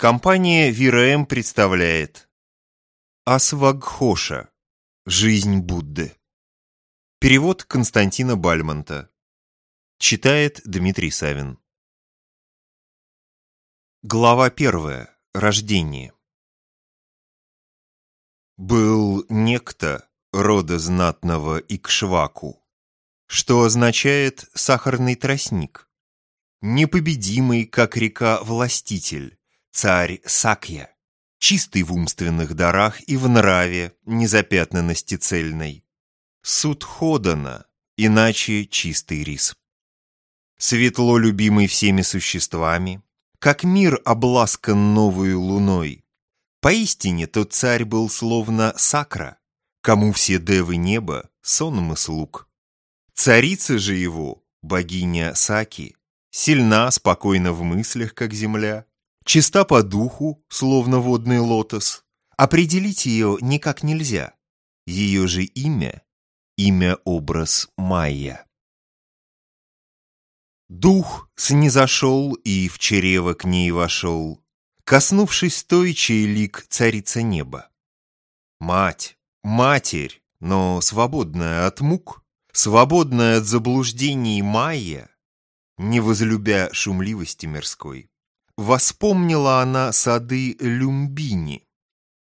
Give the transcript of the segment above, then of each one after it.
Компания ВИРМ представляет Асвагхоша. Жизнь Будды. Перевод Константина Бальмонта. Читает Дмитрий Савин. Глава первая. Рождение. Был некто рода знатного Икшваку, что означает «сахарный тростник», непобедимый, как река, властитель, царь Сакья, чистый в умственных дарах и в нраве, незапятнанности цельной. Суд Ходана, иначе чистый рис. Светло любимый всеми существами, как мир обласкан новою луной. Поистине тот царь был словно сакра, кому все девы неба сонм и слуг. Царица же его, богиня Саки, сильна, спокойна в мыслях, как земля, чиста по духу, словно водный лотос. Определить ее никак нельзя. Ее же имя – имя-образ Майя. Дух снизошел и в чрево к ней вошел, коснувшись той, чей лик царица неба. Мать, матерь, но свободная от мук, свободная от заблуждений Майя, не возлюбя шумливости мирской, Воспомнила она сады Люмбини,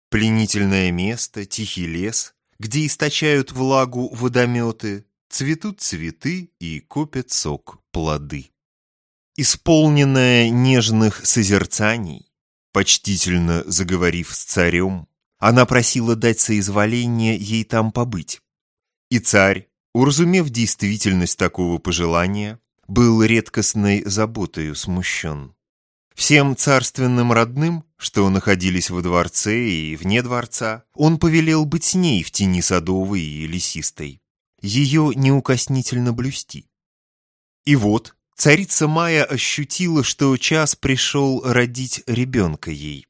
пленительное место, тихий лес, где источают влагу водометы, цветут цветы и копят сок плоды. Исполненная нежных созерцаний, почтительно заговорив с царем, она просила дать соизволение ей там побыть. И царь, уразумев действительность такого пожелания, был редкостной заботою смущен. Всем царственным родным, что находились во дворце и вне дворца, он повелел быть с ней в тени садовой и лесистой, ее неукоснительно блюсти. И вот царица Майя ощутила, что час пришел родить ребенка ей.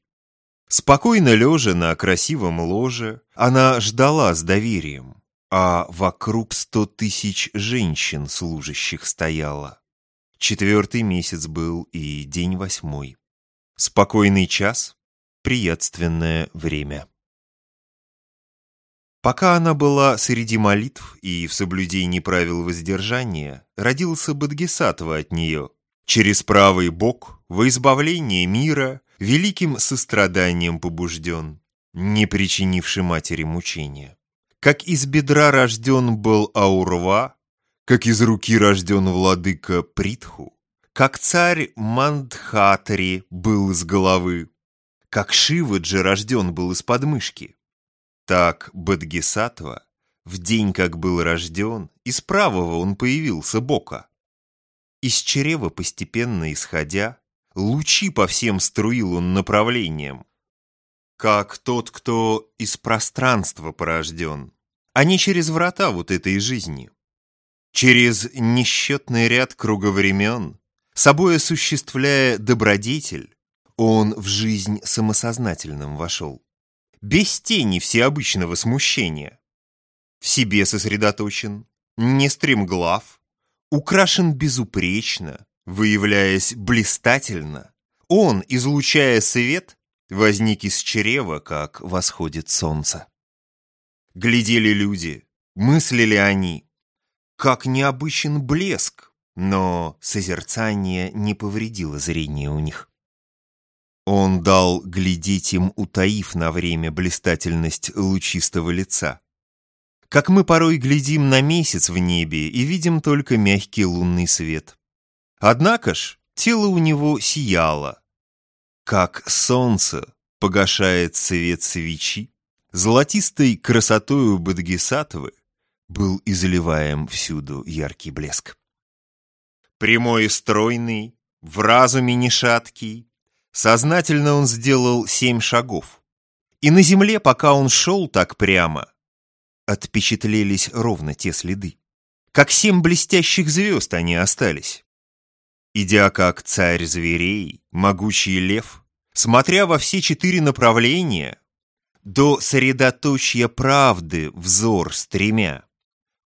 Спокойно лежа на красивом ложе, она ждала с доверием, а вокруг сто тысяч женщин служащих стояло. Четвертый месяц был и день восьмой. Спокойный час, приятственное время. Пока она была среди молитв и в соблюдении правил воздержания, родился Бадгисатва от нее. Через правый бок, во избавление мира, великим состраданием побужден, не причинивший матери мучения. Как из бедра рожден был Аурва, как из руки рожден владыка Притху, как царь Мандхатари был из головы, как Шиваджи рожден был из подмышки, так Бадгисатва в день, как был рожден, из правого он появился бока. Из чрева постепенно исходя, лучи по всем струил он направлением, как тот, кто из пространства порожден, а не через врата вот этой жизни. Через несчетный ряд круговремен, собой осуществляя добродетель, он в жизнь самосознательным вошел. Без тени всеобычного смущения. В себе сосредоточен, не стремглав, украшен безупречно, выявляясь блистательно. Он, излучая свет, возник из чрева, как восходит солнце. Глядели люди, мыслили они, как необычен блеск, но созерцание не повредило зрение у них. Он дал глядеть им, утаив на время блистательность лучистого лица. Как мы порой глядим на месяц в небе и видим только мягкий лунный свет. Однако ж, тело у него сияло. Как солнце погашает свет свечи, золотистой красотою Бадгисатовы был изливаем всюду яркий блеск. Прямой и стройный, в разуме не шаткий, сознательно он сделал семь шагов. И на земле, пока он шел так прямо, отпечатлелись ровно те следы. Как семь блестящих звезд они остались. Идя как царь зверей, могучий лев, смотря во все четыре направления, до средоточья правды взор стремя,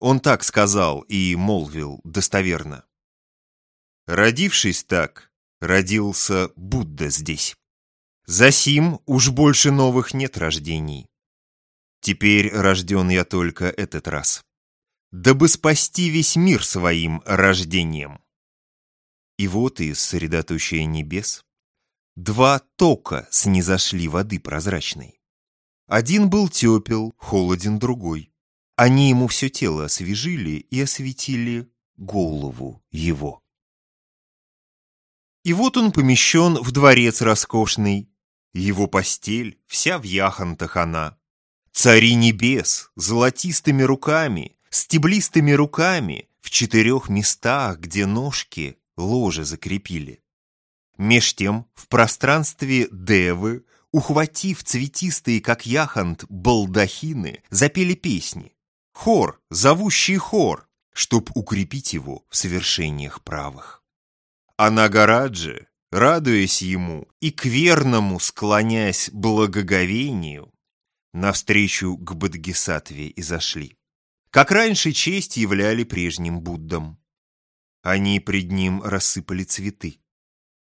он так сказал и молвил достоверно. Родившись так, родился Будда здесь. Засим уж больше новых нет рождений. Теперь рожден я только этот раз, дабы спасти весь мир своим рождением. И вот из средоточия небес два тока снизошли воды прозрачной. Один был тепел, холоден другой. Они ему все тело освежили и осветили голову его. И вот он помещен в дворец роскошный, его постель вся в яхонтах она. Цари небес золотистыми руками, стеблистыми руками в четырех местах, где ножки ложе закрепили. Меж тем в пространстве девы, ухватив цветистые, как яхонт, балдахины, запели песни. Хор, зовущий хор, чтоб укрепить его в совершениях правых. А Нагараджи, радуясь ему и к верному склоняясь благоговению, навстречу к Бадгисатве и зашли. Как раньше честь являли прежним Буддам. Они пред ним рассыпали цветы.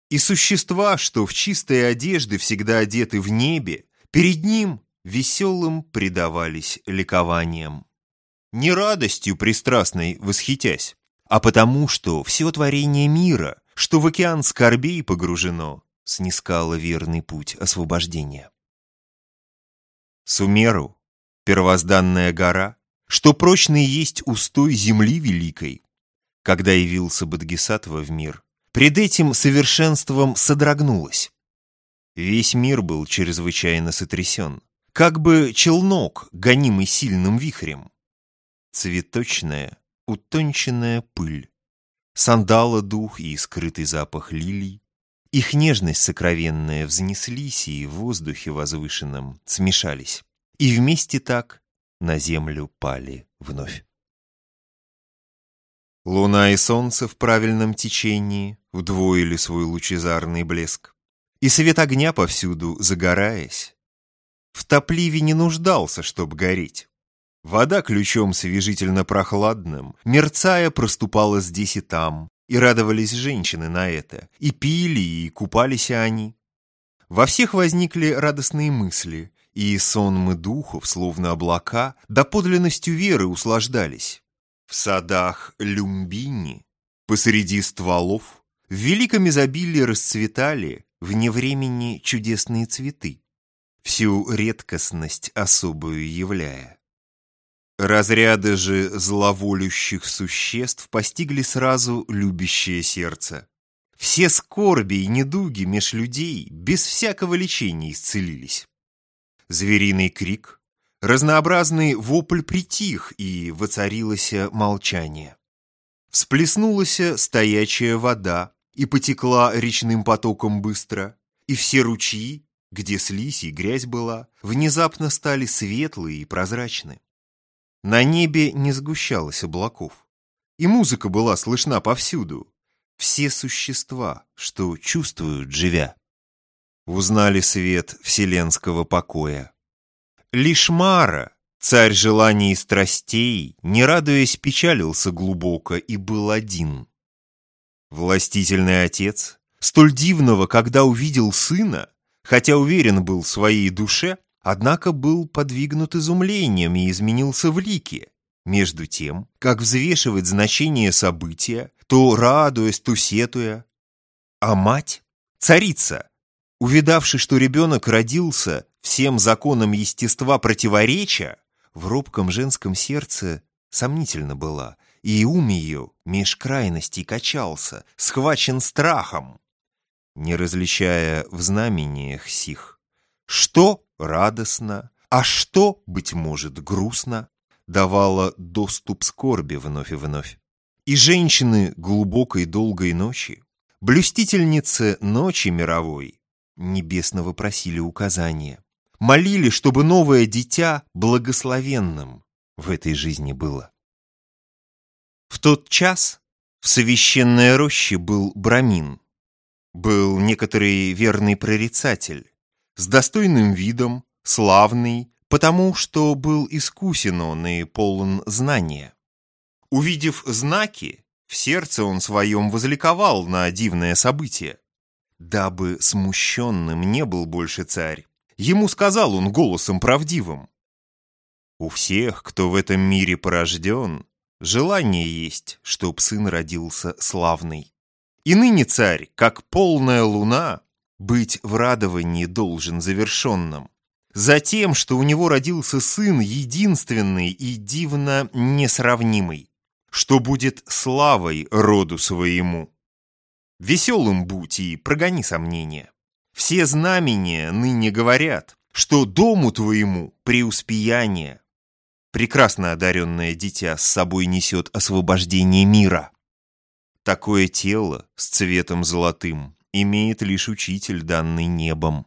И существа, что в чистой одежды всегда одеты в небе, перед ним веселым предавались ликованием. Не радостью пристрастной восхитясь, а потому, что все творение мира, что в океан скорбей погружено, снискало верный путь освобождения. Сумеру, первозданная гора, что прочный есть устой земли великой, когда явился Бадгисатва в мир, пред этим совершенством содрогнулась. Весь мир был чрезвычайно сотрясен, как бы челнок, гонимый сильным вихрем. Цветочная, утонченная пыль, сандала дух и скрытый запах лилий, их нежность сокровенная взнеслись и в воздухе возвышенном смешались, и вместе так на землю пали вновь. Луна и солнце в правильном течении удвоили свой лучезарный блеск, и свет огня повсюду загораясь. В топливе не нуждался, чтоб гореть. Вода ключом свежительно прохладным, мерцая, проступала здесь и там, и радовались женщины на это, и пили, и купались они. Во всех возникли радостные мысли, и сонмы духов, словно облака, до подлинностью веры услаждались. В садах Люмбини, посреди стволов, в великом изобилии расцветали вне времени чудесные цветы, всю редкостность особую являя. Разряды же зловолющих существ постигли сразу любящее сердце. Все скорби и недуги меж людей без всякого лечения исцелились. Звериный крик, разнообразный вопль притих, и воцарилось молчание. Всплеснулась стоячая вода, и потекла речным потоком быстро, и все ручьи, где слизь и грязь была, внезапно стали светлые и прозрачны. На небе не сгущалось облаков, и музыка была слышна повсюду. Все существа, что чувствуют, живя, узнали свет вселенского покоя. Лишь Мара, царь желаний и страстей, не радуясь, печалился глубоко и был один. Властительный отец, столь дивного, когда увидел сына, хотя уверен был в своей душе, однако был подвигнут изумлением и изменился в лике. Между тем, как взвешивать значение события, то радуясь, то сетуя. А мать, царица, увидавши, что ребенок родился всем законам естества противоречия, в робком женском сердце сомнительно была, и ум ее меж крайностей качался, схвачен страхом, не различая в знамениях сих. Что радостно, а что, быть может, грустно, давало доступ скорби вновь и вновь. И женщины глубокой долгой ночи, блюстительницы ночи мировой, небесного просили указания, молили, чтобы новое дитя благословенным в этой жизни было. В тот час в священной роще был Брамин, был некоторый верный прорицатель, с достойным видом, славный, потому что был искусен он и полон знания. Увидев знаки, в сердце он своем возликовал на дивное событие. дабы смущенным не был больше царь. Ему сказал он голосом правдивым. У всех, кто в этом мире порожден, желание есть, чтоб сын родился славный. И ныне царь, как полная луна, быть в радовании должен завершенным. Затем, что у него родился сын единственный и дивно несравнимый, что будет славой роду своему. Веселым будь и прогони сомнения. Все знамения ныне говорят, что дому твоему преуспеяние. Прекрасно одаренное дитя с собой несет освобождение мира. Такое тело с цветом золотым имеет лишь учитель, данный небом.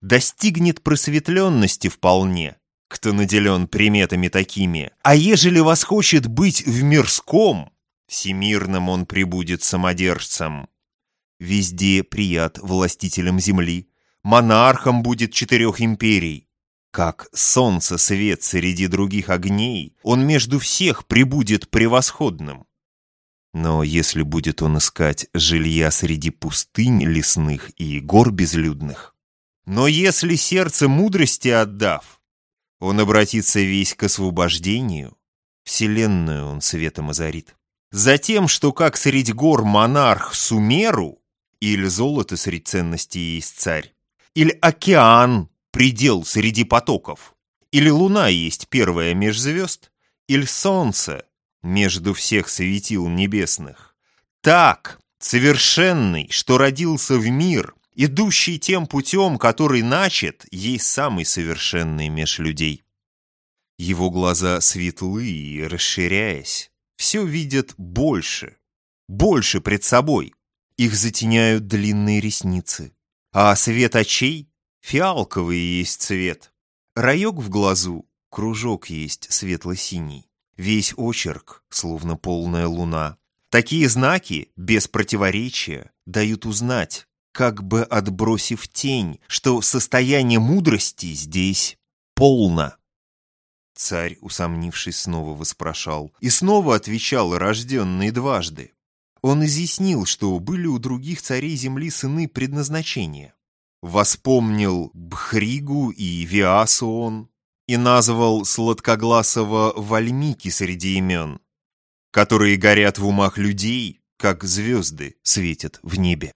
Достигнет просветленности вполне, кто наделен приметами такими, а ежели вас хочет быть в мирском, всемирном он прибудет самодержцем. Везде прият властителем земли, монархом будет четырех империй. Как солнце свет среди других огней, он между всех прибудет превосходным. Но если будет он искать жилья среди пустынь лесных и гор безлюдных, но если сердце мудрости отдав, он обратится весь к освобождению, вселенную он светом озарит. Затем, что как средь гор монарх Сумеру, или золото средь ценностей есть царь, или океан предел среди потоков, или луна есть первая меж звезд, или солнце между всех светил небесных. Так, совершенный, что родился в мир, идущий тем путем, который начат, есть самый совершенный меж людей. Его глаза светлы расширяясь, все видят больше, больше пред собой. Их затеняют длинные ресницы. А свет очей — фиалковый есть цвет. Раек в глазу — кружок есть светло-синий. Весь очерк, словно полная луна. Такие знаки, без противоречия, дают узнать, как бы отбросив тень, что состояние мудрости здесь полно. Царь, усомнившись, снова воспрошал. И снова отвечал рожденный дважды. Он изъяснил, что были у других царей земли сыны предназначения. Воспомнил Бхригу и Виасу он, и назвал сладкогласого Вальмики среди имен, которые горят в умах людей, как звезды светят в небе.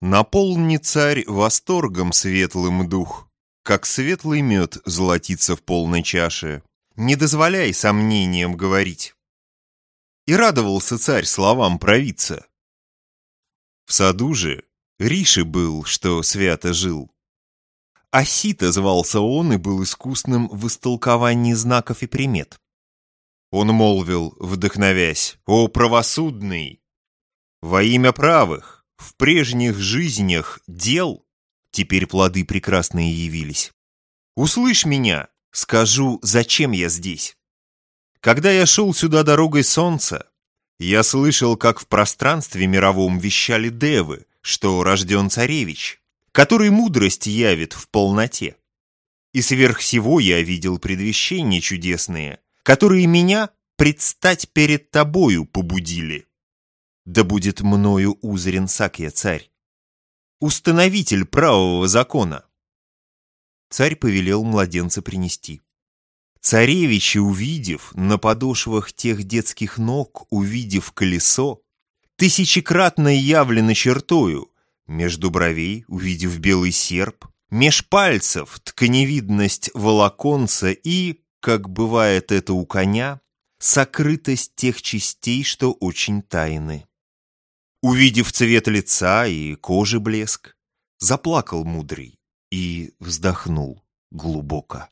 Наполни царь восторгом светлым дух, как светлый мед золотится в полной чаше. Не дозволяй сомнениям говорить. И радовался царь словам провидца. В саду же Риши был, что свято жил. Асита звался он и был искусным в истолковании знаков и примет. Он молвил, вдохновясь, «О, правосудный! Во имя правых, в прежних жизнях дел теперь плоды прекрасные явились. Услышь меня, скажу, зачем я здесь. Когда я шел сюда дорогой солнца, я слышал, как в пространстве мировом вещали девы, что рожден царевич который мудрость явит в полноте. И сверх всего я видел предвещения чудесные, которые меня предстать перед тобою побудили. Да будет мною узрен Сакья царь, установитель правого закона. Царь повелел младенца принести. Царевичи, увидев на подошвах тех детских ног, увидев колесо, тысячекратно явлено чертою, между бровей, увидев белый серп, меж пальцев тканевидность волоконца и, как бывает это у коня, сокрытость тех частей, что очень тайны. Увидев цвет лица и кожи блеск, заплакал мудрый и вздохнул глубоко.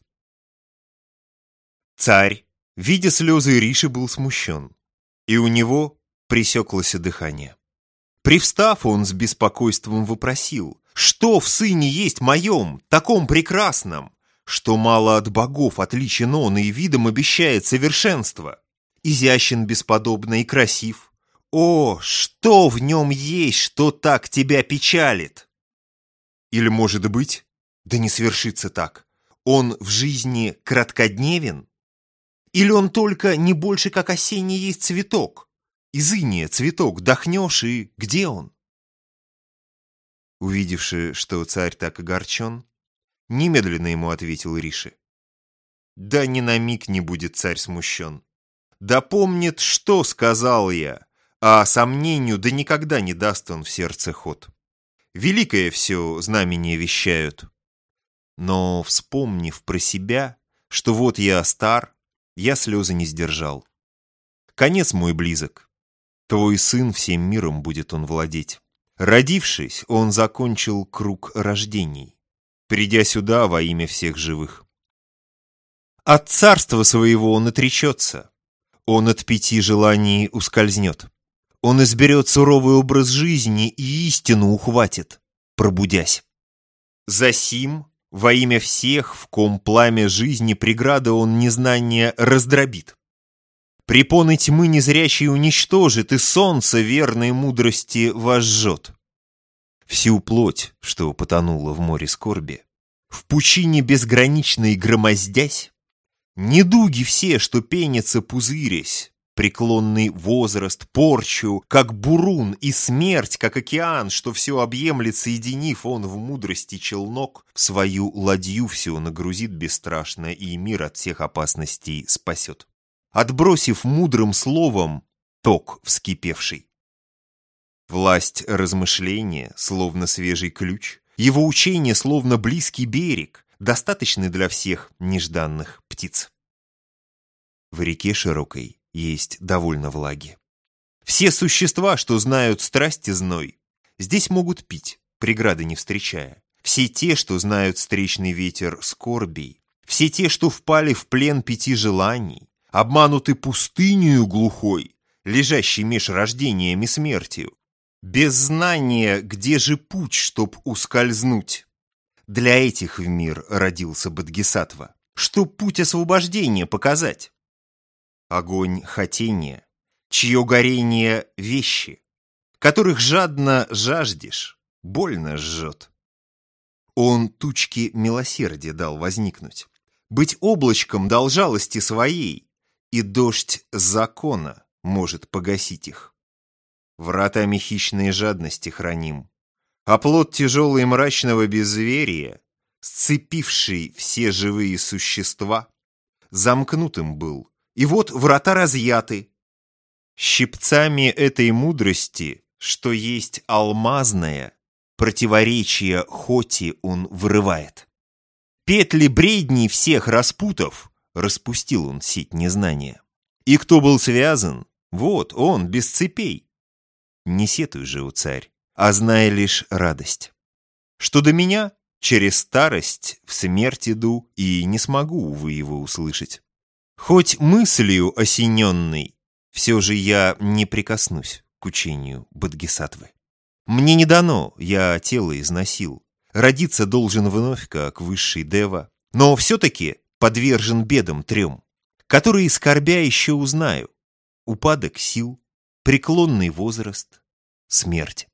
Царь, видя слезы Риши, был смущен, и у него пресеклось дыхание. Привстав, он с беспокойством вопросил, «Что в сыне есть моем, таком прекрасном, что мало от богов отличен он и видом обещает совершенство? Изящен бесподобно и красив. О, что в нем есть, что так тебя печалит?» Или, может быть, да не свершится так, он в жизни краткодневен? Или он только не больше, как осенний есть цветок, из иния цветок дохнешь, и где он? увидевши, что царь так огорчен, немедленно ему ответил Риши. Да ни на миг не будет царь смущен. Да помнит, что сказал я, а сомнению да никогда не даст он в сердце ход. Великое все знамения вещают. Но, вспомнив про себя, что вот я стар, я слезы не сдержал. Конец мой близок. Твой сын всем миром будет он владеть. Родившись, он закончил круг рождений, придя сюда во имя всех живых. От царства своего он отречется, он от пяти желаний ускользнет. Он изберет суровый образ жизни и истину ухватит, пробудясь. Засим, во имя всех, в ком пламя жизни преграда он незнание раздробит. Препоны тьмы незрящий уничтожит, и солнце верной мудрости возжжет. Всю плоть, что потонула в море скорби, в пучине безграничной громоздясь, недуги все, что пенятся пузырясь, преклонный возраст, порчу, как бурун, и смерть, как океан, что все объемлет, соединив он в мудрости челнок, в свою ладью все нагрузит бесстрашно и мир от всех опасностей спасет отбросив мудрым словом ток вскипевший. Власть размышления, словно свежий ключ, его учение, словно близкий берег, достаточный для всех нежданных птиц. В реке широкой есть довольно влаги. Все существа, что знают страсти зной, здесь могут пить, преграды не встречая. Все те, что знают встречный ветер скорбей, все те, что впали в плен пяти желаний, обмануты пустынью глухой, лежащей меж рождением и смертью, без знания, где же путь, чтоб ускользнуть. Для этих в мир родился Бадгисатва, чтоб путь освобождения показать. Огонь хотения, чье горение — вещи, которых жадно жаждешь, больно жжет. Он тучки милосердия дал возникнуть, быть облачком дал жалости своей, и дождь закона может погасить их. Вратами хищной жадности храним, а плод тяжелый мрачного безверия, сцепивший все живые существа, замкнутым был, и вот врата разъяты. Щипцами этой мудрости, что есть алмазная, противоречие хоти он вырывает. Петли бредней всех распутав, Распустил он сеть незнания. И кто был связан? Вот он, без цепей. Не сетуй же, у царь, а зная лишь радость. Что до меня, через старость в смерть иду и не смогу, увы, его услышать. Хоть мыслью осененной, все же я не прикоснусь к учению Бадгисатвы. Мне не дано, я тело износил. Родиться должен вновь, как высший дева. Но все-таки подвержен бедам трем, которые, скорбя, еще узнаю. Упадок сил, преклонный возраст, смерть.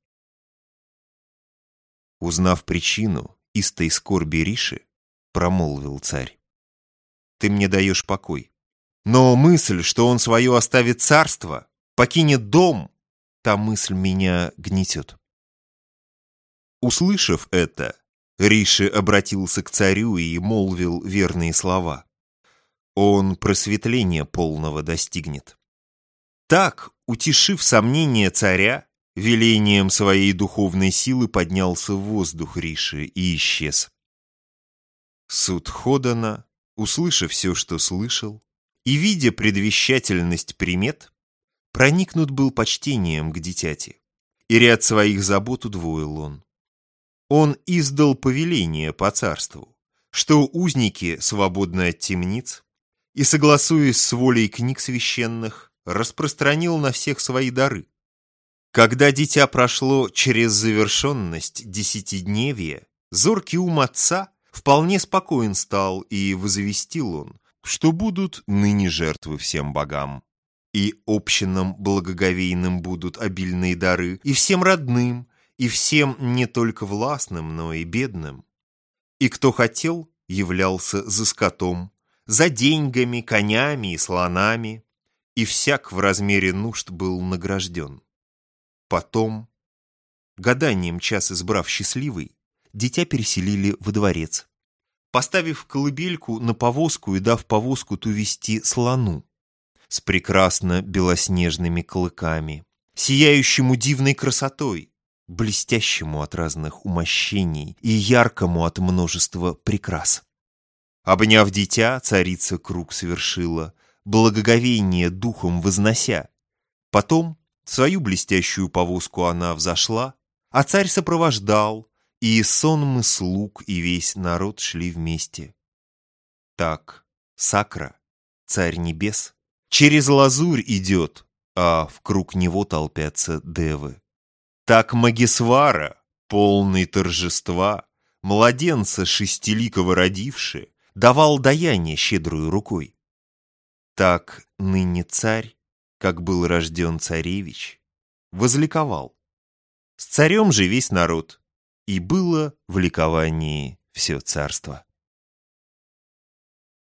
Узнав причину истой скорби Риши, промолвил царь. Ты мне даешь покой. Но мысль, что он свое оставит царство, покинет дом, та мысль меня гнетет. Услышав это, Риши обратился к царю и молвил верные слова. Он просветления полного достигнет. Так, утешив сомнения царя, велением своей духовной силы поднялся в воздух Риши и исчез. Суд Ходана, услышав все, что слышал, и видя предвещательность примет, проникнут был почтением к дитяти, и ряд своих забот удвоил он он издал повеление по царству, что узники свободны от темниц, и, согласуясь с волей книг священных, распространил на всех свои дары. Когда дитя прошло через завершенность десятидневия, зоркий ум отца вполне спокоен стал, и возвестил он, что будут ныне жертвы всем богам. И общинам благоговейным будут обильные дары, и всем родным, и всем не только властным, но и бедным. И кто хотел, являлся за скотом, за деньгами, конями и слонами, и всяк в размере нужд был награжден. Потом гаданием час избрав счастливый, дитя переселили во дворец. Поставив колыбельку на повозку и дав повозку ту вести слону, с прекрасно белоснежными клыками, сияющему дивной красотой, блестящему от разных умощений и яркому от множества прекрас. Обняв дитя, царица круг совершила, благоговение духом вознося. Потом в свою блестящую повозку она взошла, а царь сопровождал, и сонмы слуг и весь народ шли вместе. Так Сакра, царь небес, через лазурь идет, а в круг него толпятся девы. Так Магисвара, полный торжества, младенца шестиликого родивши, давал даяние щедрую рукой. Так ныне царь, как был рожден царевич, возликовал. С царем же весь народ, и было в ликовании все царство.